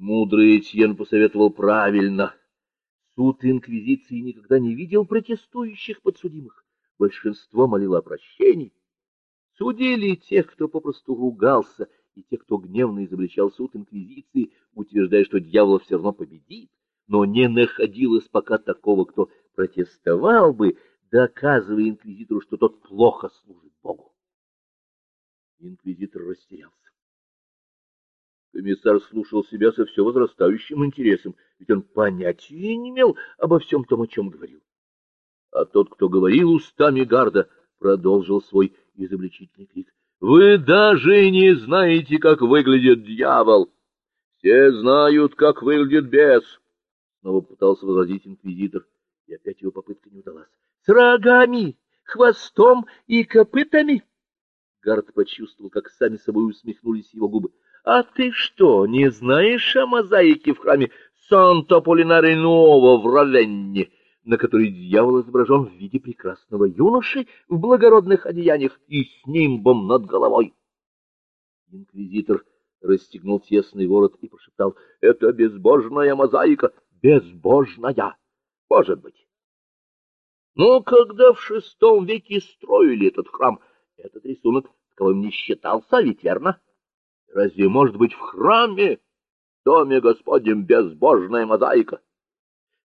Мудрый Этьен посоветовал правильно. Суд инквизиции никогда не видел протестующих подсудимых. Большинство молило о прощении. Судили тех, кто попросту ругался, и тех, кто гневно изобличал суд инквизиции, утверждая, что дьявол все равно победит, но не находилось пока такого, кто протестовал бы, доказывая инквизитору, что тот плохо служит Богу. Инквизитор растерялся. Комиссар слушал себя со все возрастающим интересом, ведь он понятия не имел обо всем том, о чем говорил. А тот, кто говорил устами Гарда, продолжил свой изобличительный крик. — Вы даже не знаете, как выглядит дьявол! Все знают, как выглядит бес! Снова пытался возразить инквизитор, и опять его попытка не удалась. — С рогами, хвостом и копытами! Гард почувствовал, как сами собой усмехнулись его губы. А ты что, не знаешь о мозаике в храме Санто-Полинаре Нуово в Равенне, на которой дьявол изображен в виде прекрасного юноши в благородных одеяниях и с нимбом над головой? Инквизитор расстегнул тесный ворот и прошептал, — Это безбожная мозаика, безбожная, может быть. Но когда в шестом веке строили этот храм, этот рисунок таковым не считался, ведь верно? — Разве может быть в храме, в доме Господнем, безбожная мозаика?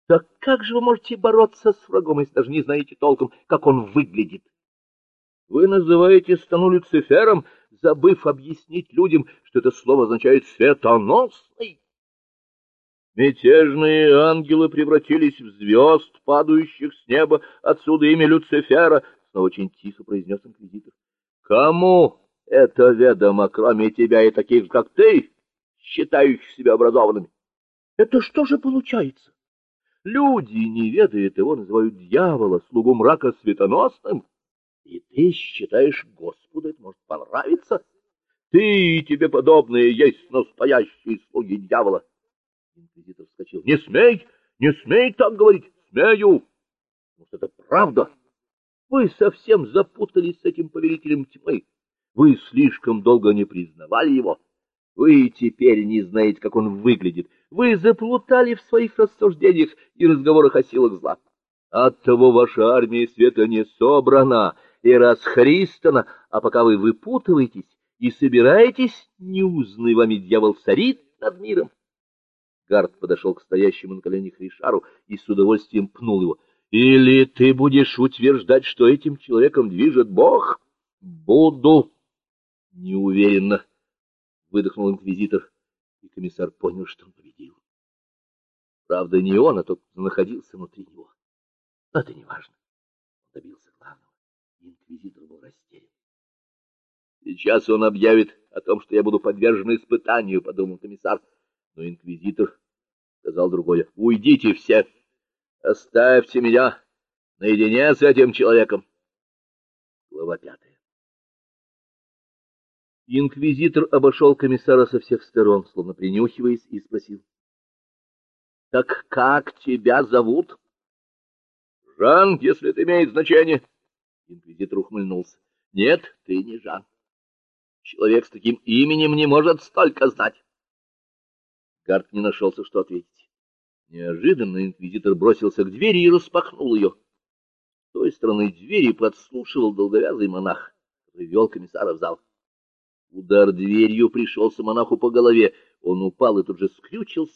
Так как же вы можете бороться с врагом, если даже не знаете толком, как он выглядит? Вы называете стану Люцифером, забыв объяснить людям, что это слово означает «светоносный». Мятежные ангелы превратились в звезд, падающих с неба, отсюда имя Люцифера, — снова очень тихо произнес инквизитор. — Кому это ведомо, кроме тебя и таких, как ты, считающих себя образованными. Это что же получается? Люди, не ведая его, называют дьявола, слугу мрака светоносным, и ты считаешь, Господу это может понравиться? Ты и тебе подобные есть настоящие слуги дьявола. Инквизитор вскочил. Не смей, не смей так говорить. Смею. Может, это правда? Вы совсем запутались с этим повелителем тьмы. Вы слишком долго не признавали его. Вы теперь не знаете, как он выглядит. Вы заплутали в своих рассуждениях и разговорах о силах зла. Оттого ваша армия света не собрана и расхристана, а пока вы выпутываетесь и собираетесь, неузнанный вами дьявол царит над миром. Гард подошел к стоящему на коленях Ришару и с удовольствием пнул его. — Или ты будешь утверждать, что этим человеком движет Бог? — Буду, Неуверенно выдохнул инквизитор, и комиссар понял, что он победил. Правда, не он, а тот, кто находился внутри него. Но это не важно. Он добился главного. Инквизитор был растерян. Сейчас он объявит о том, что я буду подвержен испытанию, подумал комиссар. Но инквизитор сказал другое. Уйдите все. Оставьте меня наедине с этим человеком. Глава пятая. Инквизитор обошел комиссара со всех сторон, словно принюхиваясь, и спросил. — Так как тебя зовут? — Жан, если это имеет значение. Инквизитор ухмыльнулся. — Нет, ты не Жан. Человек с таким именем не может столько знать. Гарт не нашелся, что ответить. Неожиданно инквизитор бросился к двери и распахнул ее. С той стороны двери подслушивал долговязый монах, вел комиссара в зал. Удар дверью пришелся монаху по голове. Он упал и тут же скрючился